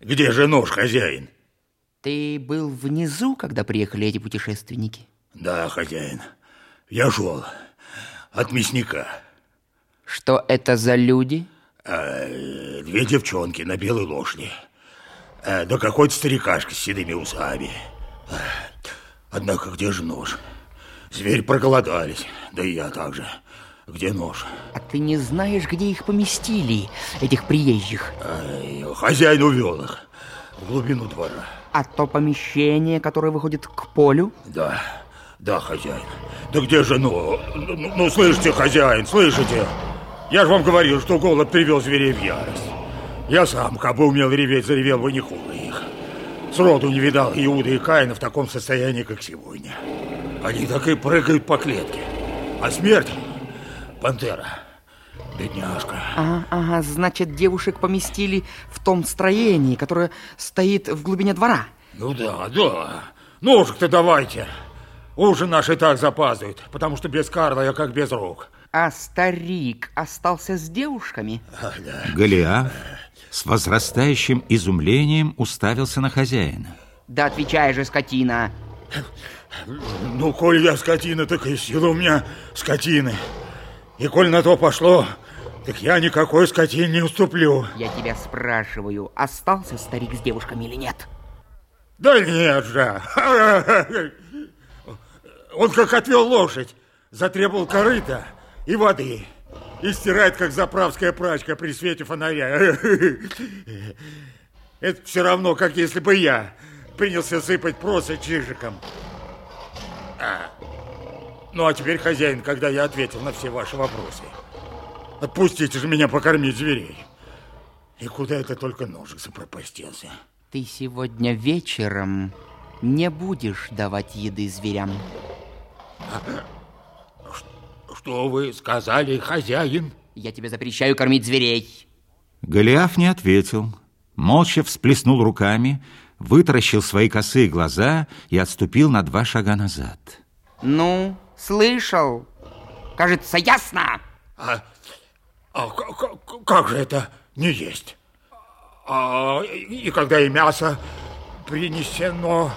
Где же нож, хозяин? Ты был внизу, когда приехали эти путешественники? Да, хозяин. Я шел от мясника. Что это за люди? А, две девчонки на белой лошади. А, да какой-то старикашка с седыми усами. А, однако где же нож? Зверь проголодались, да и я также. Где нож? А ты не знаешь, где их поместили, этих приезжих? А, хозяин увел их в глубину двора. А то помещение, которое выходит к полю? Да, да, хозяин. Да где же, ну, ну, ну слышите, хозяин, слышите? Я же вам говорил, что голод привел зверей в ярость. Я сам, как бы умел реветь, заревел бы не хуже их. Сроду не видал Иуда и Каина в таком состоянии, как сегодня. Они так и прыгают по клетке. А смерть — пантера. Бедняжка. Ага, ага, значит, девушек поместили в том строении, которое стоит в глубине двора. Ну да, да. Ножик-то давайте. Ужин наш и так запаздывает, потому что без Карла я как без рук. А старик остался с девушками? А, да. Голиаф с возрастающим изумлением уставился на хозяина. Да отвечай же, скотина. Ну, коль я скотина, так и сила у меня скотины. И коль на то пошло, так я никакой скотине не уступлю. Я тебя спрашиваю, остался старик с девушками или нет? Да нет же. Он как отвел лошадь, затребовал корыта и воды. И стирает, как заправская прачка при свете фонаря. Это все равно, как если бы я принялся сыпать просто чижиком. А. Ну, а теперь, хозяин, когда я ответил на все ваши вопросы, отпустите же меня покормить зверей. И куда это только ножик запропастился? Ты сегодня вечером не будешь давать еды зверям. Что вы сказали, хозяин? Я тебе запрещаю кормить зверей. Голиаф не ответил. Молча всплеснул руками, вытаращил свои косые глаза и отступил на два шага назад. Ну, слышал? Кажется, ясно. А, а как, как же это не есть? А, и когда и мясо принесено,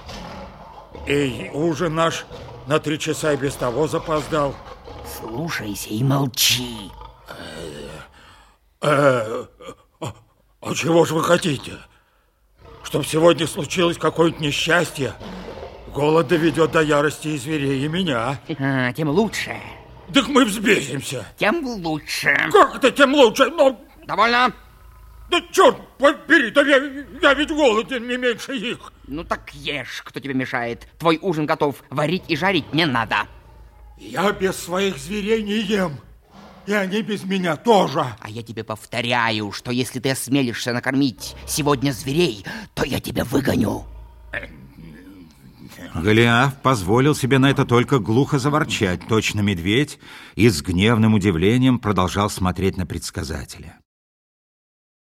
и ужин наш на три часа и без того запоздал. Слушайся и молчи. Э, а, а чего же вы хотите? Чтоб сегодня случилось какое-нибудь несчастье? Голод доведет до ярости и зверей, и меня. А, тем лучше. Так мы взбесимся. Тем лучше. Как это тем лучше? Ну, Довольно? да черт побери, да я, я ведь голоден не меньше их. Ну так ешь, кто тебе мешает. Твой ужин готов. Варить и жарить не надо. Я без своих зверей не ем. И они без меня тоже. А я тебе повторяю, что если ты осмелишься накормить сегодня зверей, то я тебя выгоню. Голиаф позволил себе на это только глухо заворчать, точно медведь, и с гневным удивлением продолжал смотреть на предсказателя.